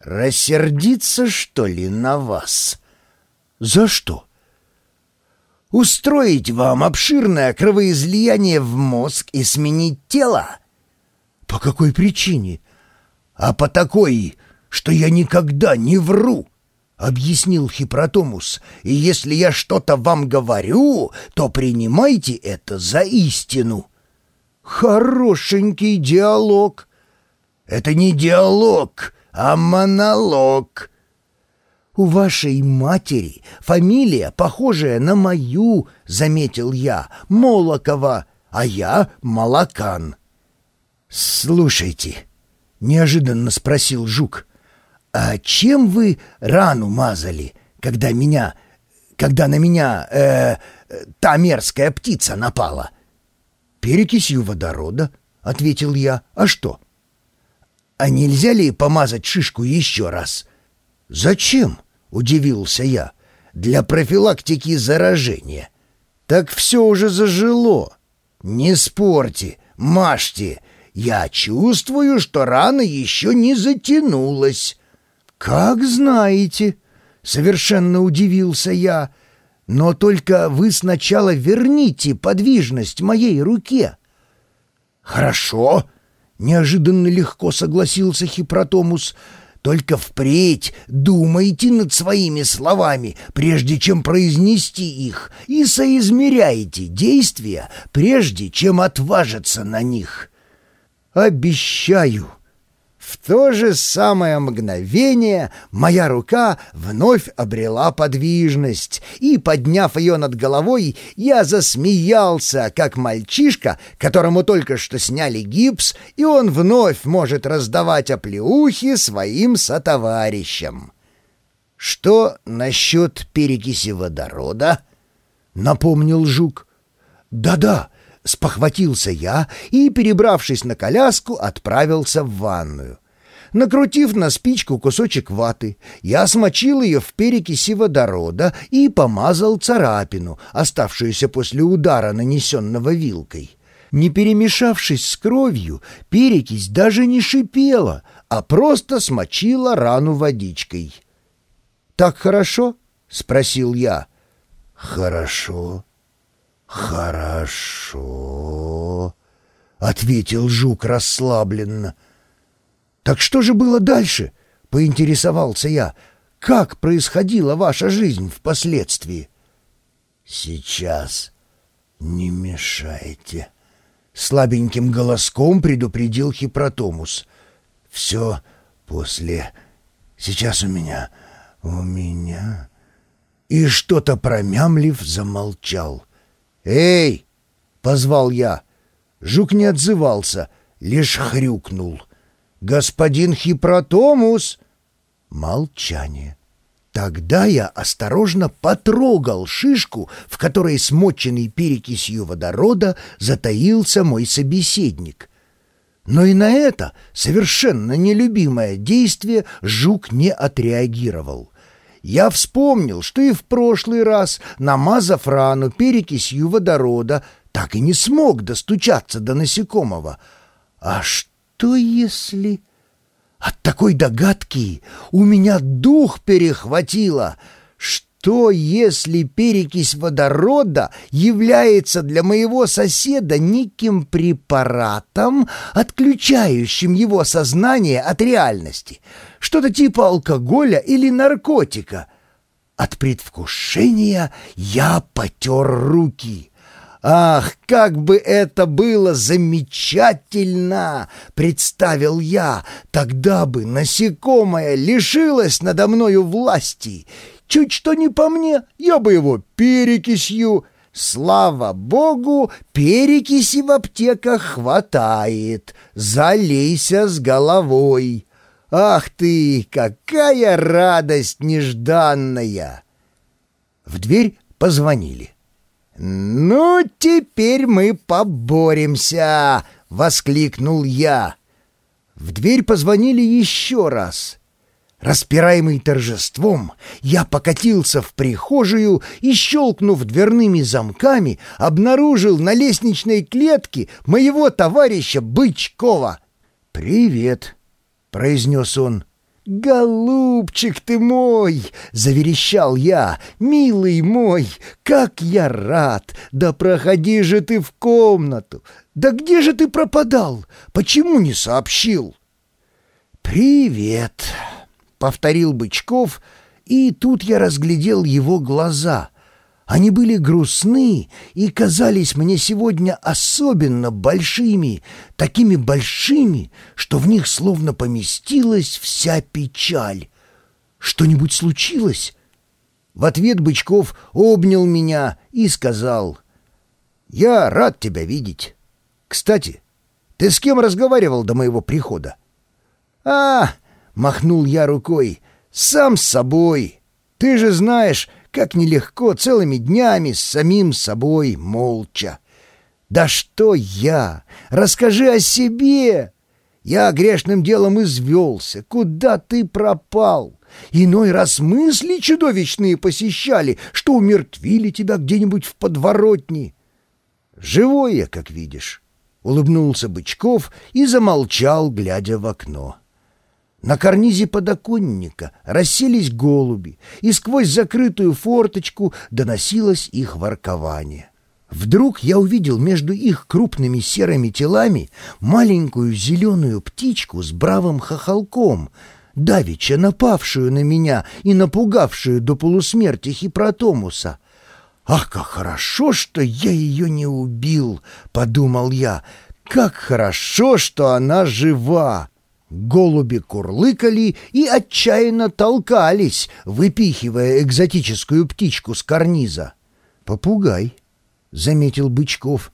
Рассердиться, что ли, на вас? За что? Устроить вам обширное кровоизлияние в мозг и сменить тело? По какой причине? А по такой, что я никогда не вру, объяснил Хипротомус. И если я что-то вам говорю, то принимайте это за истину. Хорошенький диалог. Это не диалог, а монолог. «У вашей матери фамилия, похожая на мою», — заметил я, — «Молокова, а я Молокан». «Слушайте», — неожиданно спросил Жук, — «а чем вы рану мазали, когда меня... когда на меня... Э, та мерзкая птица напала?» «Перекисью водорода», — ответил я. «А что?» «А нельзя ли помазать шишку еще раз?» «Зачем?» — удивился я. «Для профилактики заражения». «Так все уже зажило». «Не спорьте, мажьте. Я чувствую, что рана еще не затянулась». «Как знаете», — совершенно удивился я. «Но только вы сначала верните подвижность моей руке». «Хорошо», — неожиданно легко согласился Хипротомус, — только впредь думайте над своими словами, прежде чем произнести их, и соизмеряйте действия, прежде чем отважиться на них. Обещаю. В то же самое мгновение моя рука вновь обрела подвижность, и, подняв ее над головой, я засмеялся, как мальчишка, которому только что сняли гипс, и он вновь может раздавать оплеухи своим сотоварищам. «Что насчет перекиси водорода?» — напомнил Жук. «Да-да», — спохватился я и, перебравшись на коляску, отправился в ванную. Накрутив на спичку кусочек ваты, я смочил ее в перекиси водорода и помазал царапину, оставшуюся после удара, нанесенного вилкой. Не перемешавшись с кровью, перекись даже не шипела, а просто смочила рану водичкой. «Так хорошо?» — спросил я. «Хорошо», «Хорошо», — ответил жук расслабленно. «Так что же было дальше?» — поинтересовался я. «Как происходила ваша жизнь впоследствии?» «Сейчас не мешайте», — слабеньким голоском предупредил Хипротомус. «Все после... Сейчас у меня... у меня...» И что-то промямлив замолчал. «Эй!» — позвал я. Жук не отзывался, лишь хрюкнул. «Господин Хипротомус!» Молчание. Тогда я осторожно потрогал шишку, в которой смоченный перекисью водорода затаился мой собеседник. Но и на это совершенно нелюбимое действие жук не отреагировал я вспомнил, что и в прошлый раз, намазав рану перекисью водорода, так и не смог достучаться до насекомого. А что если... От такой догадки у меня дух перехватило. Что если перекись водорода является для моего соседа неким препаратом, отключающим его сознание от реальности? что-то типа алкоголя или наркотика. От предвкушения я потер руки. «Ах, как бы это было замечательно!» — представил я. «Тогда бы насекомое лишилось надо мною власти. Чуть что не по мне, я бы его перекисью. Слава богу, перекиси в аптеках хватает. Залейся с головой». Ах ты, какая радость нежданная!» В дверь позвонили. «Ну, теперь мы поборемся!» — воскликнул я. В дверь позвонили еще раз. Распираемый торжеством, я покатился в прихожую и, щелкнув дверными замками, обнаружил на лестничной клетке моего товарища Бычкова. «Привет!» — произнес он. «Голубчик ты мой!» — заверещал я. «Милый мой, как я рад! Да проходи же ты в комнату! Да где же ты пропадал? Почему не сообщил?» «Привет!» — повторил Бычков, и тут я разглядел его глаза — они были грустны и казались мне сегодня особенно большими, такими большими, что в них словно поместилась вся печаль. Что-нибудь случилось? В ответ Бычков обнял меня и сказал, «Я рад тебя видеть. Кстати, ты с кем разговаривал до моего прихода?» «А!» — махнул я рукой, «сам с собой. Ты же знаешь, как нелегко целыми днями с самим собой молча. «Да что я? Расскажи о себе!» Я грешным делом извелся. Куда ты пропал? Иной раз мысли чудовищные посещали, что умертвили тебя где-нибудь в подворотне. Живой я, как видишь, — улыбнулся Бычков и замолчал, глядя в окно. На карнизе подоконника расселись голуби, и сквозь закрытую форточку доносилось их воркование. Вдруг я увидел между их крупными серыми телами маленькую зеленую птичку с бравым хохолком, давеча напавшую на меня и напугавшую до полусмерти Хипротомуса. «Ах, как хорошо, что я ее не убил!» — подумал я. «Как хорошо, что она жива!» Голуби курлыкали и отчаянно толкались, выпихивая экзотическую птичку с карниза. «Попугай», — заметил Бычков.